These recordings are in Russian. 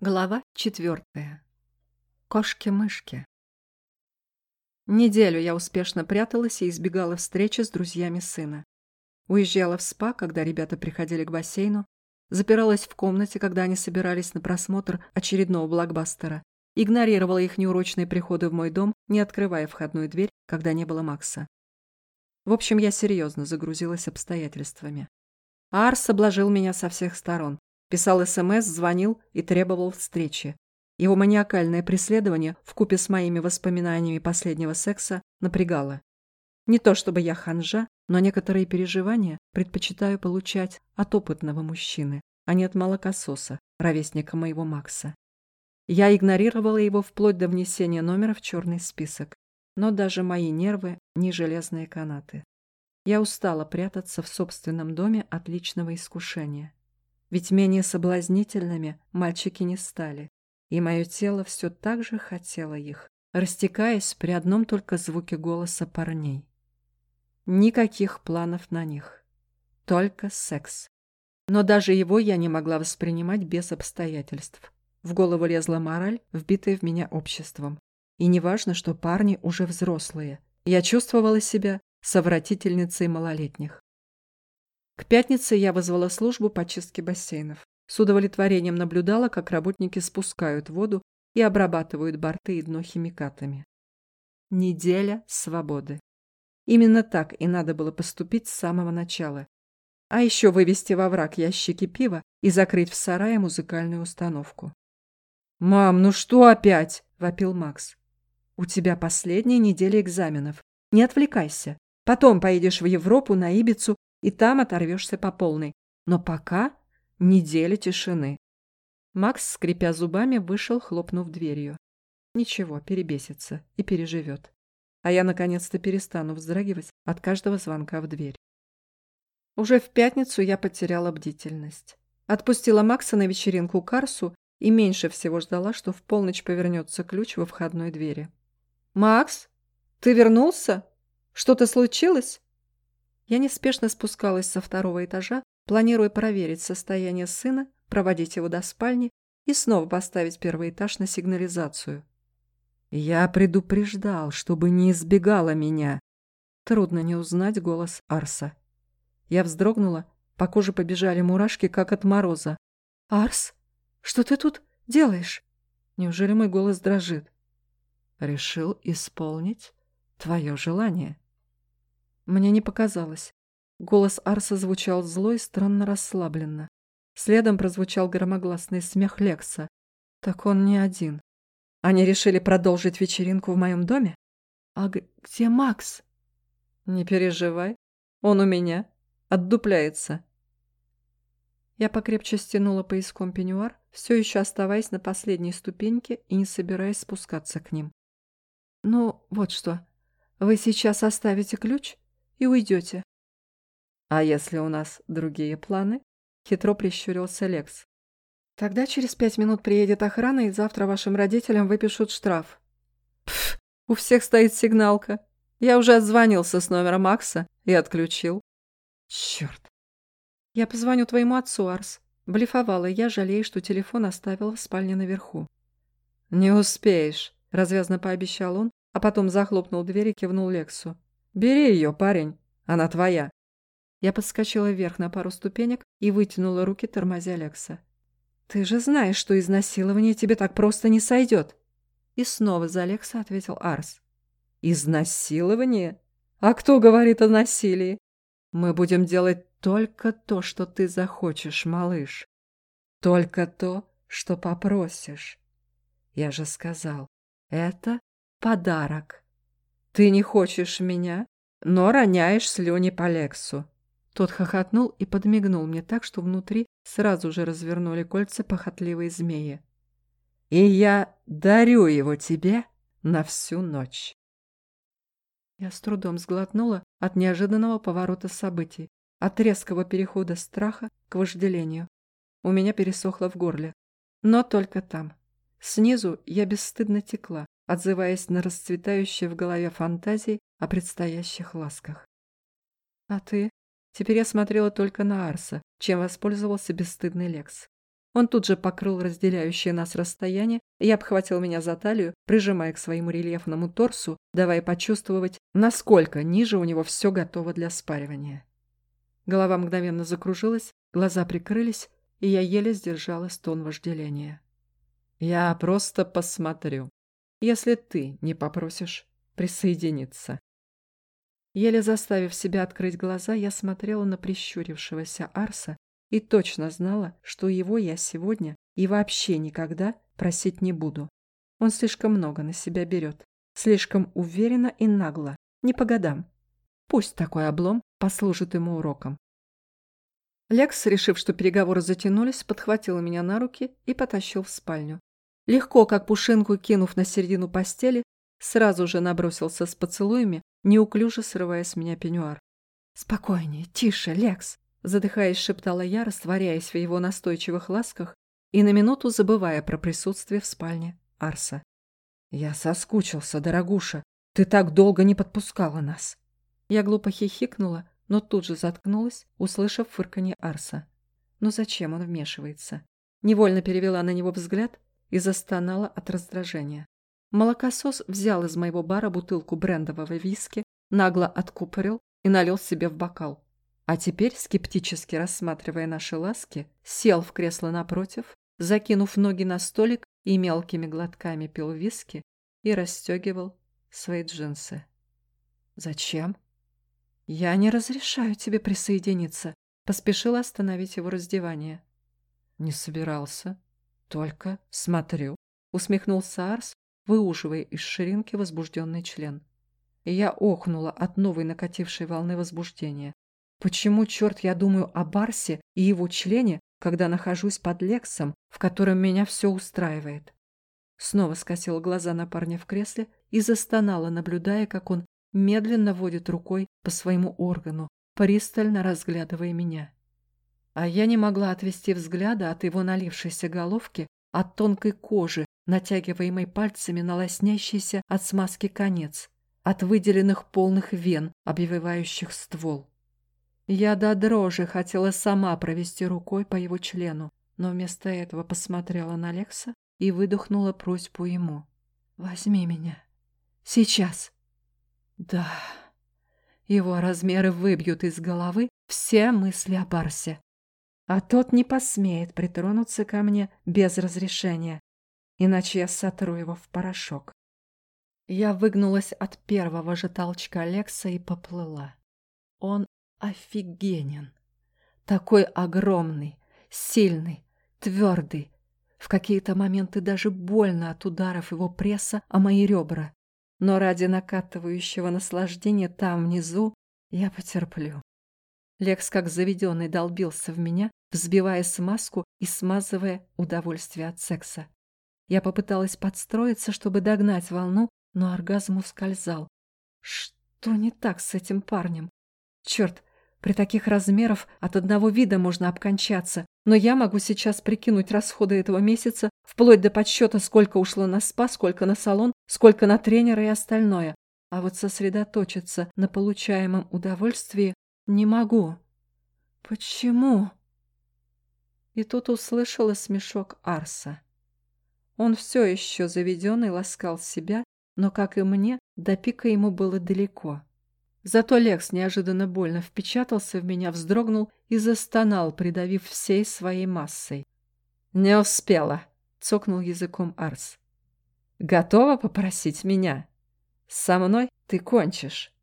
Глава четвертая. Кошки-мышки. Неделю я успешно пряталась и избегала встречи с друзьями сына. Уезжала в спа, когда ребята приходили к бассейну, запиралась в комнате, когда они собирались на просмотр очередного блокбастера, игнорировала их неурочные приходы в мой дом, не открывая входную дверь, когда не было Макса. В общем, я серьезно загрузилась обстоятельствами. Арс обложил меня со всех сторон. Писал СМС, звонил и требовал встречи. Его маниакальное преследование вкупе с моими воспоминаниями последнего секса напрягало. Не то чтобы я ханжа, но некоторые переживания предпочитаю получать от опытного мужчины, а не от молокососа, ровесника моего Макса. Я игнорировала его вплоть до внесения номера в черный список, но даже мои нервы не железные канаты. Я устала прятаться в собственном доме от личного искушения. Ведь менее соблазнительными мальчики не стали, и мое тело все так же хотело их, растекаясь при одном только звуке голоса парней. Никаких планов на них. Только секс. Но даже его я не могла воспринимать без обстоятельств. В голову лезла мораль, вбитая в меня обществом. И неважно, что парни уже взрослые. Я чувствовала себя совратительницей малолетних. К пятнице я вызвала службу по чистке бассейнов. С удовлетворением наблюдала, как работники спускают воду и обрабатывают борты и дно химикатами. Неделя свободы. Именно так и надо было поступить с самого начала. А еще вывести во враг ящики пива и закрыть в сарае музыкальную установку. «Мам, ну что опять?» – вопил Макс. «У тебя последняя неделя экзаменов. Не отвлекайся. Потом поедешь в Европу, на Ибицу и там оторвешься по полной. Но пока неделя тишины. Макс, скрипя зубами, вышел, хлопнув дверью. Ничего, перебесится и переживет. А я наконец-то перестану вздрагивать от каждого звонка в дверь. Уже в пятницу я потеряла бдительность. Отпустила Макса на вечеринку Карсу и меньше всего ждала, что в полночь повернется ключ во входной двери. «Макс, ты вернулся? Что-то случилось?» Я неспешно спускалась со второго этажа, планируя проверить состояние сына, проводить его до спальни и снова поставить первый этаж на сигнализацию. Я предупреждал, чтобы не избегала меня. Трудно не узнать голос Арса. Я вздрогнула, по коже побежали мурашки, как от мороза. «Арс, что ты тут делаешь?» Неужели мой голос дрожит? «Решил исполнить твое желание». Мне не показалось. Голос Арса звучал зло и странно расслабленно. Следом прозвучал громогласный смех Лекса. Так он не один. Они решили продолжить вечеринку в моем доме? А где Макс? Не переживай. Он у меня. Отдупляется. Я покрепче стянула пояском пеньюар, все еще оставаясь на последней ступеньке и не собираясь спускаться к ним. «Ну, вот что. Вы сейчас оставите ключ и уйдете. «А если у нас другие планы?» — хитро прищурился Лекс. «Тогда через пять минут приедет охрана, и завтра вашим родителям выпишут штраф». «Пф, у всех стоит сигналка. Я уже отзвонился с номера Макса и отключил». «Черт!» «Я позвоню твоему отцу, Арс». Блефовала я, жалея, что телефон оставил в спальне наверху. «Не успеешь», — развязно пообещал он, а потом захлопнул дверь и кивнул Лексу. «Бери ее, парень, она твоя». Я подскочила вверх на пару ступенек и вытянула руки, тормозя Лекса. «Ты же знаешь, что изнасилование тебе так просто не сойдет!» И снова за Лекса ответил Арс. «Изнасилование? А кто говорит о насилии? Мы будем делать только то, что ты захочешь, малыш. Только то, что попросишь. Я же сказал, это подарок. Ты не хочешь меня, но роняешь слюни по Лексу». Тот хохотнул и подмигнул мне так, что внутри сразу же развернули кольца похотливые змеи. «И я дарю его тебе на всю ночь». Я с трудом сглотнула от неожиданного поворота событий, от резкого перехода страха к вожделению. У меня пересохло в горле. Но только там. Снизу я бесстыдно текла, отзываясь на расцветающие в голове фантазии о предстоящих ласках. А ты? Теперь я смотрела только на Арса, чем воспользовался бесстыдный Лекс. Он тут же покрыл разделяющее нас расстояние и обхватил меня за талию, прижимая к своему рельефному торсу, давая почувствовать, насколько ниже у него все готово для спаривания. Голова мгновенно закружилась, глаза прикрылись, и я еле сдержала стон вожделения. «Я просто посмотрю, если ты не попросишь присоединиться». Еле заставив себя открыть глаза, я смотрела на прищурившегося Арса и точно знала, что его я сегодня и вообще никогда просить не буду. Он слишком много на себя берет, слишком уверенно и нагло, не по годам. Пусть такой облом послужит ему уроком. Лекс, решив, что переговоры затянулись, подхватил меня на руки и потащил в спальню. Легко, как пушинку кинув на середину постели, сразу же набросился с поцелуями, неуклюже срывая с меня пеньюар. «Спокойнее, тише, Лекс!» задыхаясь, шептала я, растворяясь в его настойчивых ласках и на минуту забывая про присутствие в спальне Арса. «Я соскучился, дорогуша. Ты так долго не подпускала нас». Я глупо хихикнула, но тут же заткнулась, услышав фырканье Арса. «Ну зачем он вмешивается?» Невольно перевела на него взгляд и застонала от раздражения. Молокосос взял из моего бара бутылку брендового виски, нагло откупорил и налил себе в бокал. А теперь, скептически рассматривая наши ласки, сел в кресло напротив, закинув ноги на столик и мелкими глотками пил виски и расстегивал свои джинсы. «Зачем?» «Я не разрешаю тебе присоединиться», — поспешила остановить его раздевание. «Не собирался. Только смотрю», — усмехнулся Арс, выуживая из ширинки возбужденный член. И я охнула от новой накатившей волны возбуждения. Почему, черт, я думаю о Барсе и его члене, когда нахожусь под Лексом, в котором меня все устраивает? Снова скосила глаза на парня в кресле и застонала, наблюдая, как он медленно водит рукой по своему органу, пристально разглядывая меня. А я не могла отвести взгляда от его налившейся головки, от тонкой кожи, натягиваемой пальцами на лоснящийся от смазки конец, от выделенных полных вен, обвивающих ствол. Я до дрожи хотела сама провести рукой по его члену, но вместо этого посмотрела на Лекса и выдохнула просьбу ему. «Возьми меня. Сейчас». «Да». Его размеры выбьют из головы все мысли о Барсе. А тот не посмеет притронуться ко мне без разрешения, иначе я сотру его в порошок. Я выгнулась от первого же толчка Лекса и поплыла. Он офигенен. Такой огромный, сильный, твердый. В какие-то моменты даже больно от ударов его пресса о мои ребра. Но ради накатывающего наслаждения там внизу я потерплю. Лекс, как заведенный, долбился в меня, взбивая смазку и смазывая удовольствие от секса. Я попыталась подстроиться, чтобы догнать волну, но оргазм ускользал. Что не так с этим парнем? Черт, при таких размерах от одного вида можно обкончаться, но я могу сейчас прикинуть расходы этого месяца, вплоть до подсчета, сколько ушло на спа, сколько на салон, сколько на тренера и остальное. А вот сосредоточиться на получаемом удовольствии не могу. Почему? И тут услышала смешок Арса. Он все еще заведенный ласкал себя, но, как и мне, до пика ему было далеко. Зато Лекс неожиданно больно впечатался в меня, вздрогнул и застонал, придавив всей своей массой. «Не успела», — цокнул языком Арс. «Готова попросить меня? Со мной ты кончишь».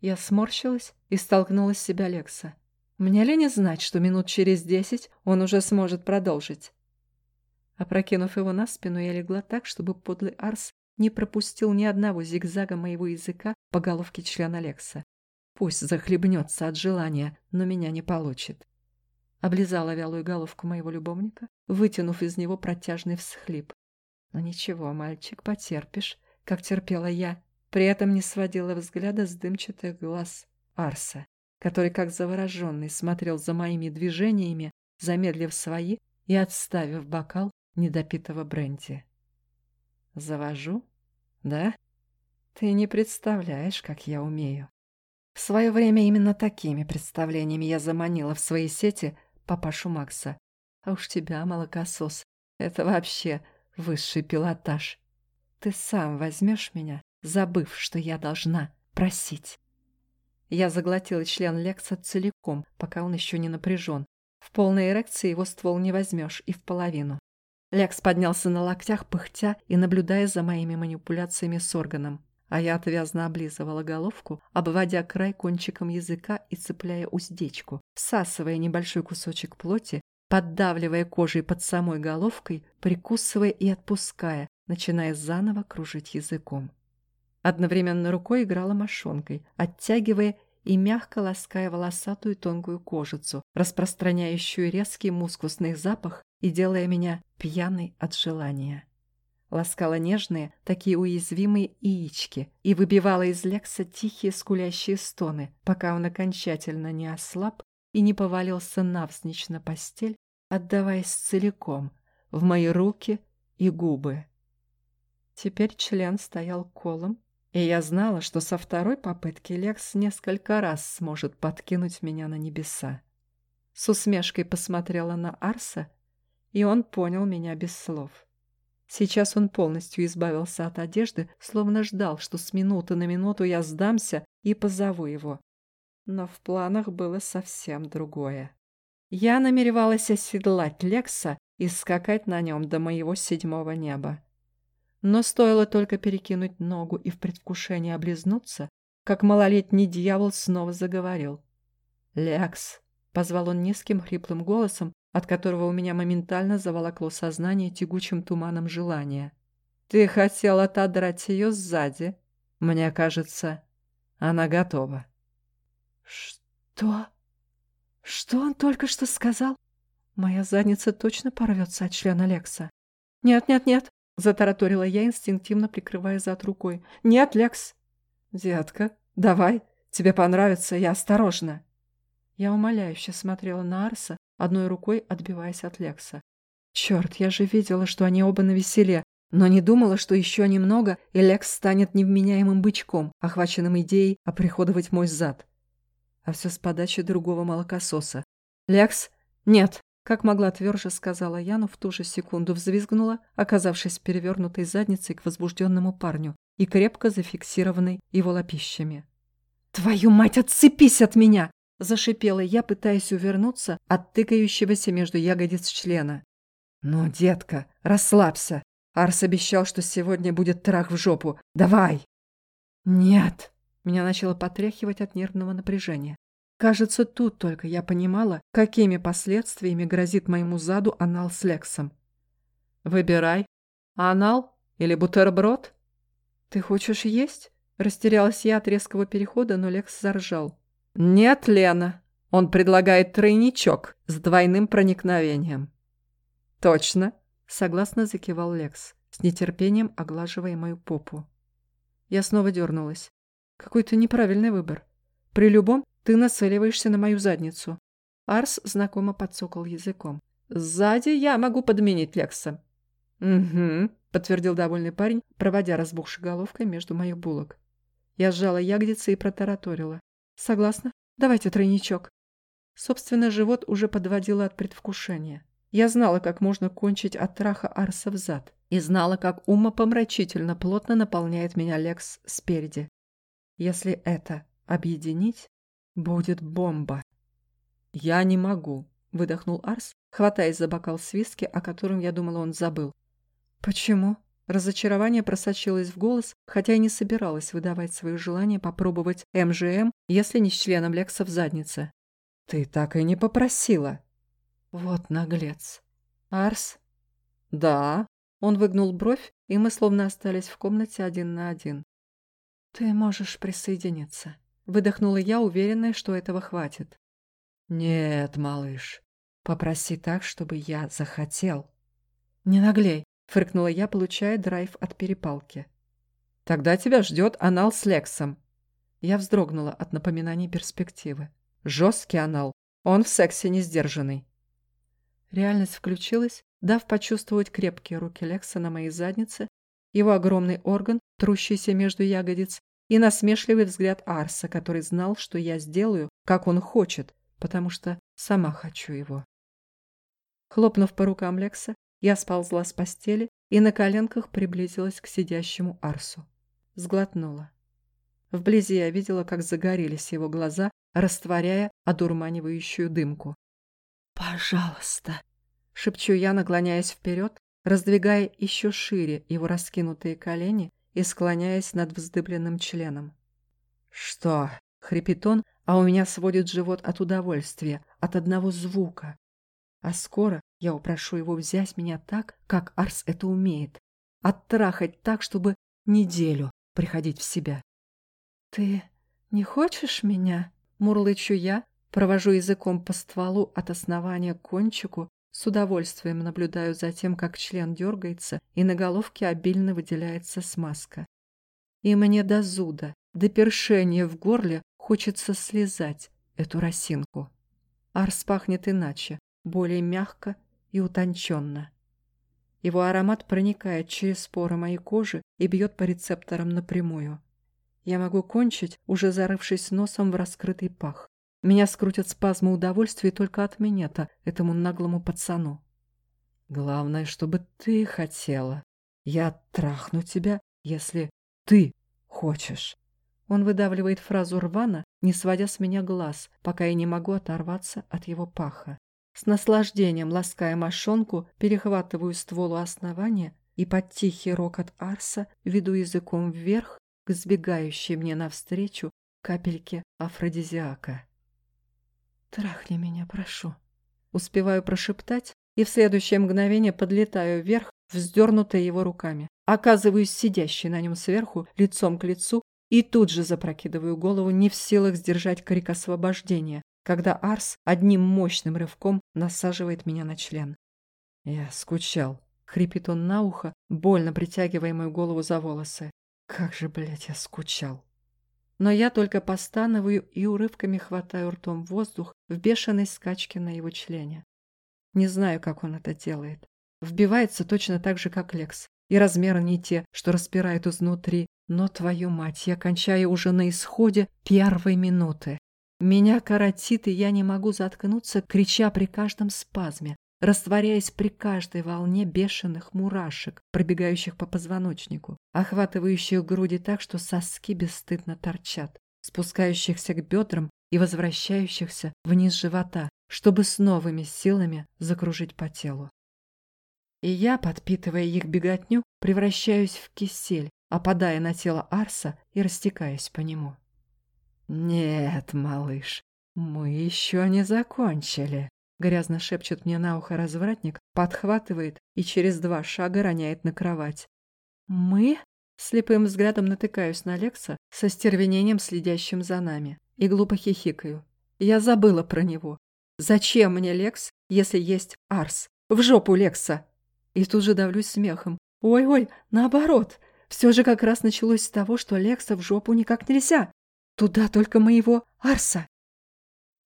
Я сморщилась и столкнула с себя Лекса. Мне не знать, что минут через десять он уже сможет продолжить? Опрокинув его на спину, я легла так, чтобы подлый Арс не пропустил ни одного зигзага моего языка по головке члена Лекса. Пусть захлебнется от желания, но меня не получит. Облизала вялую головку моего любовника, вытянув из него протяжный всхлип. Но ничего, мальчик, потерпишь, как терпела я. При этом не сводила взгляда с дымчатых глаз Арса, который, как завороженный, смотрел за моими движениями, замедлив свои и отставив бокал недопитого бренди. Завожу да? Ты не представляешь, как я умею. В свое время именно такими представлениями я заманила в свои сети папашу Макса. А уж тебя, молокосос, это вообще высший пилотаж. Ты сам возьмешь меня, забыв, что я должна просить. Я заглотила член Лекса целиком, пока он еще не напряжен. В полной эрекции его ствол не возьмешь и в половину. Лекс поднялся на локтях, пыхтя и наблюдая за моими манипуляциями с органом. А я отвязно облизывала головку, обводя край кончиком языка и цепляя уздечку, всасывая небольшой кусочек плоти, поддавливая кожей под самой головкой, прикусывая и отпуская, начиная заново кружить языком. Одновременно рукой играла мошонкой, оттягивая и мягко лаская волосатую тонкую кожицу, распространяющую резкий мускусный запах и делая меня пьяной от желания ласкала нежные, такие уязвимые яички и выбивала из Лекса тихие скулящие стоны, пока он окончательно не ослаб и не повалился навзничь на постель, отдаваясь целиком в мои руки и губы. Теперь член стоял колом, и я знала, что со второй попытки Лекс несколько раз сможет подкинуть меня на небеса. С усмешкой посмотрела на Арса, и он понял меня без слов. Сейчас он полностью избавился от одежды, словно ждал, что с минуты на минуту я сдамся и позову его. Но в планах было совсем другое. Я намеревалась оседлать Лекса и скакать на нем до моего седьмого неба. Но стоило только перекинуть ногу и в предвкушении облизнуться, как малолетний дьявол снова заговорил. «Лекс!» — позвал он низким хриплым голосом, от которого у меня моментально заволокло сознание тягучим туманом желания. «Ты хотел отодрать ее сзади. Мне кажется, она готова». «Что? Что он только что сказал? Моя задница точно порвется от члена Лекса». «Нет, нет, нет», — затараторила я, инстинктивно прикрывая зад рукой. «Нет, Лекс». «Детка, давай, тебе понравится, я осторожно». Я умоляюще смотрела на Арса, одной рукой отбиваясь от Лекса. Черт, я же видела, что они оба на веселе, но не думала, что еще немного, и Лекс станет невменяемым бычком, охваченным идеей оприходовать мой зад. А все с подачи другого молокососа. «Лекс? Нет!» Как могла тверже сказала я, в ту же секунду взвизгнула, оказавшись перевернутой задницей к возбужденному парню и крепко зафиксированной его лопищами. «Твою мать, отцепись от меня!» Зашипела я, пытаясь увернуться от тыкающегося между ягодиц члена. «Ну, детка, расслабься. Арс обещал, что сегодня будет трах в жопу. Давай!» «Нет!» Меня начало потряхивать от нервного напряжения. Кажется, тут только я понимала, какими последствиями грозит моему заду анал с Лексом. «Выбирай. Анал или бутерброд?» «Ты хочешь есть?» Растерялась я от резкого перехода, но Лекс заржал. «Нет, Лена, он предлагает тройничок с двойным проникновением». «Точно», — согласно закивал Лекс, с нетерпением оглаживая мою попу. Я снова дернулась. «Какой-то неправильный выбор. При любом ты нацеливаешься на мою задницу». Арс знакомо подсокал языком. «Сзади я могу подменить Лекса». «Угу», — подтвердил довольный парень, проводя разбухшей головкой между моих булок. Я сжала ягодицы и протараторила. Согласна. Давайте тройничок. Собственно, живот уже подводило от предвкушения. Я знала, как можно кончить от траха Арса в зад. И знала, как умопомрачительно плотно наполняет меня Лекс спереди. Если это объединить, будет бомба. «Я не могу», — выдохнул Арс, хватаясь за бокал с виски, о котором, я думала, он забыл. «Почему?» Разочарование просочилось в голос, хотя и не собиралась выдавать свое желание попробовать МЖМ, если не с членом Лекса в заднице. «Ты так и не попросила». «Вот наглец». «Арс?» «Да». Он выгнул бровь, и мы словно остались в комнате один на один. «Ты можешь присоединиться», — выдохнула я, уверенная, что этого хватит. «Нет, малыш, попроси так, чтобы я захотел». «Не наглей фыркнула я, получая драйв от перепалки. «Тогда тебя ждет анал с Лексом». Я вздрогнула от напоминаний перспективы. «Жесткий анал. Он в сексе не сдержанный». Реальность включилась, дав почувствовать крепкие руки Лекса на моей заднице, его огромный орган, трущийся между ягодиц, и насмешливый взгляд Арса, который знал, что я сделаю, как он хочет, потому что сама хочу его. Хлопнув по рукам Лекса, я сползла с постели и на коленках приблизилась к сидящему Арсу. Сглотнула. Вблизи я видела, как загорелись его глаза, растворяя одурманивающую дымку. «Пожалуйста!» — шепчу я, наклоняясь вперед, раздвигая еще шире его раскинутые колени и склоняясь над вздыбленным членом. «Что?» — хрипит он, а у меня сводит живот от удовольствия, от одного звука. А скоро я упрошу его взять меня так, как Арс это умеет, оттрахать так, чтобы неделю приходить в себя. «Ты не хочешь меня?» — мурлычу я, провожу языком по стволу от основания к кончику, с удовольствием наблюдаю за тем, как член дергается, и на головке обильно выделяется смазка. И мне до зуда, до першения в горле хочется слезать эту росинку. Арс пахнет иначе, более мягко и утонченно. Его аромат проникает через поры моей кожи и бьет по рецепторам напрямую. Я могу кончить, уже зарывшись носом в раскрытый пах. Меня скрутят спазмы удовольствия только от минета, этому наглому пацану. Главное, чтобы ты хотела. Я трахну тебя, если ты хочешь. Он выдавливает фразу рвано, не сводя с меня глаз, пока я не могу оторваться от его паха. С наслаждением лаская мошонку, перехватываю ствол у основания и под тихий рокот Арса веду языком вверх к сбегающей мне навстречу капельке афродизиака. «Трахни меня, прошу». Успеваю прошептать, и в следующее мгновение подлетаю вверх, вздернутая его руками. Оказываюсь сидящей на нем сверху, лицом к лицу, и тут же запрокидываю голову, не в силах сдержать крик освобождения, когда Арс одним мощным рывком насаживает меня на член. «Я скучал», — хрипит он на ухо, больно притягивая мою голову за волосы. «Как же, блядь, я скучал!» Но я только постановую и урывками хватаю ртом воздух в бешеной скачке на его члене. Не знаю, как он это делает. Вбивается точно так же, как Лекс. И размеры не те, что распирают изнутри. Но, твою мать, я кончаю уже на исходе первой минуты. Меня коротит, и я не могу заткнуться, крича при каждом спазме, растворяясь при каждой волне бешеных мурашек, пробегающих по позвоночнику, охватывающих груди так, что соски бесстыдно торчат, спускающихся к бедрам и возвращающихся вниз живота, чтобы с новыми силами закружить по телу. И я, подпитывая их беготню, превращаюсь в кисель, опадая на тело Арса и растекаясь по нему. «Нет, малыш, мы еще не закончили», — грязно шепчет мне на ухо развратник, подхватывает и через два шага роняет на кровать. «Мы?» — слепым взглядом натыкаюсь на Лекса со стервенением, следящим за нами, и глупо хихикаю. Я забыла про него. Зачем мне Лекс, если есть Арс? В жопу Лекса! И тут же давлюсь смехом. Ой-ой, наоборот. Все же как раз началось с того, что Лекса в жопу никак нельзя. Туда только моего Арса.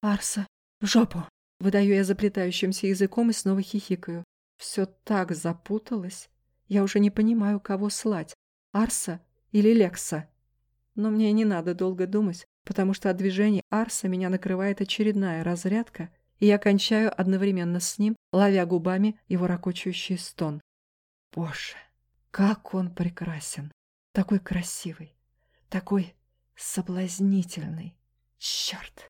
Арса, в жопу. Выдаю я заплетающимся языком и снова хихикаю. Все так запуталось. Я уже не понимаю, кого слать. Арса или Лекса. Но мне не надо долго думать, потому что от движений Арса меня накрывает очередная разрядка, и я кончаю одновременно с ним, ловя губами его ракочущий стон. Боже, как он прекрасен! Такой красивый, такой Соблазнительный. Черт!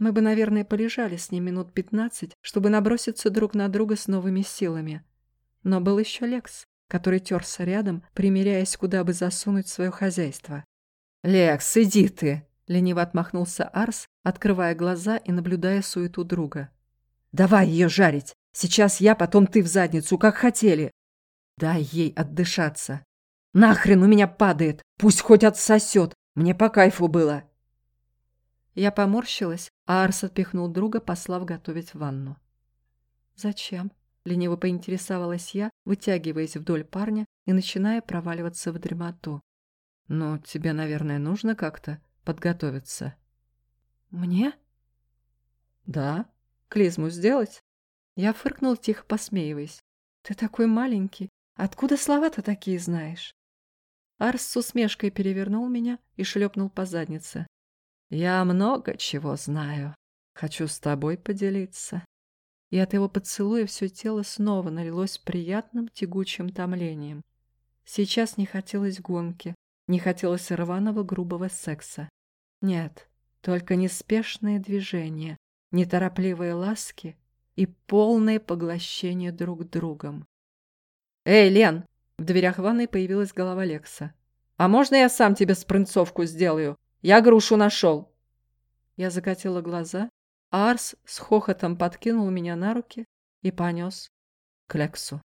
Мы бы, наверное, полежали с ним минут пятнадцать, чтобы наброситься друг на друга с новыми силами. Но был еще Лекс, который терся рядом, примеряясь, куда бы засунуть свое хозяйство. «Лекс, иди ты!» — лениво отмахнулся Арс, открывая глаза и наблюдая суету друга. «Давай ее жарить! Сейчас я, потом ты в задницу, как хотели!» «Дай ей отдышаться!» «Нахрен у меня падает! Пусть хоть отсосет! Мне по кайфу было!» Я поморщилась, Арс отпихнул друга, послав готовить ванну. «Зачем?» — лениво поинтересовалась я, вытягиваясь вдоль парня и начиная проваливаться в дремоту. «Ну, тебе, наверное, нужно как-то подготовиться». «Мне?» «Да. Клизму сделать?» Я фыркнул, тихо посмеиваясь. «Ты такой маленький. Откуда слова-то такие знаешь?» Арс с усмешкой перевернул меня и шлепнул по заднице. «Я много чего знаю. Хочу с тобой поделиться». и от его поцелуя все тело снова налилось приятным тягучим томлением. Сейчас не хотелось гонки, не хотелось рваного грубого секса. Нет, только неспешные движения, неторопливые ласки и полное поглощение друг другом. «Эй, Лен!» В дверях ванной появилась голова Лекса. «А можно я сам тебе спринцовку сделаю? Я грушу нашел!» Я закатила глаза, а Арс с хохотом подкинул меня на руки и понес к Лексу.